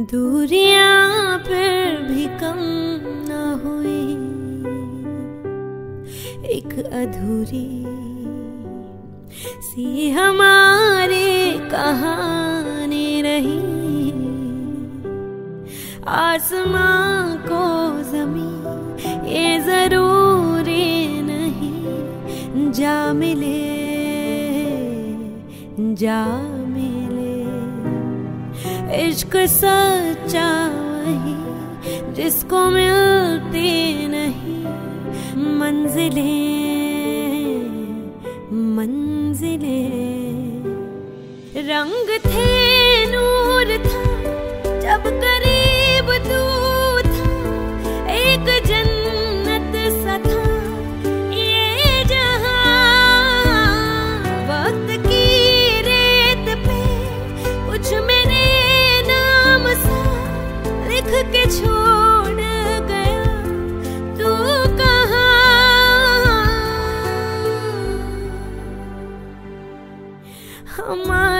दूरियाँ फिर भी कम न हुई। एक अधूरी सी हमारी कहानी रही। आसमां को ज़मीन ये ज़रूरी नहीं, जा मिले, जा इश्क सच्चा वही जिसको मिलते नहीं। मंजिलें मंजिलें। रंग थे नूर था जब करीब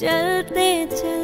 चलते चलते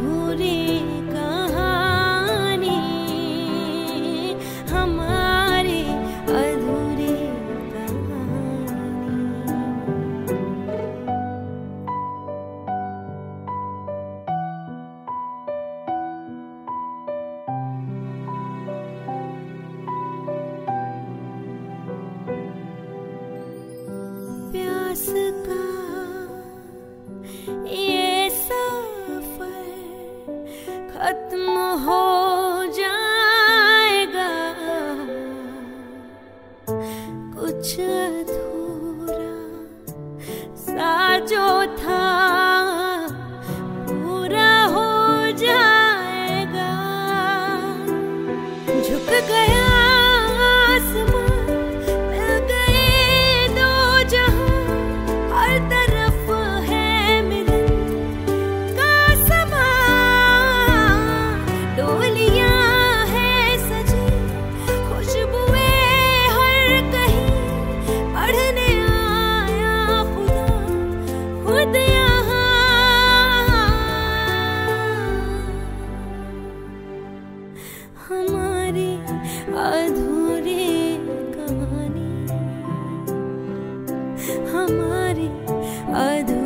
प्यास का हमारी अधूरी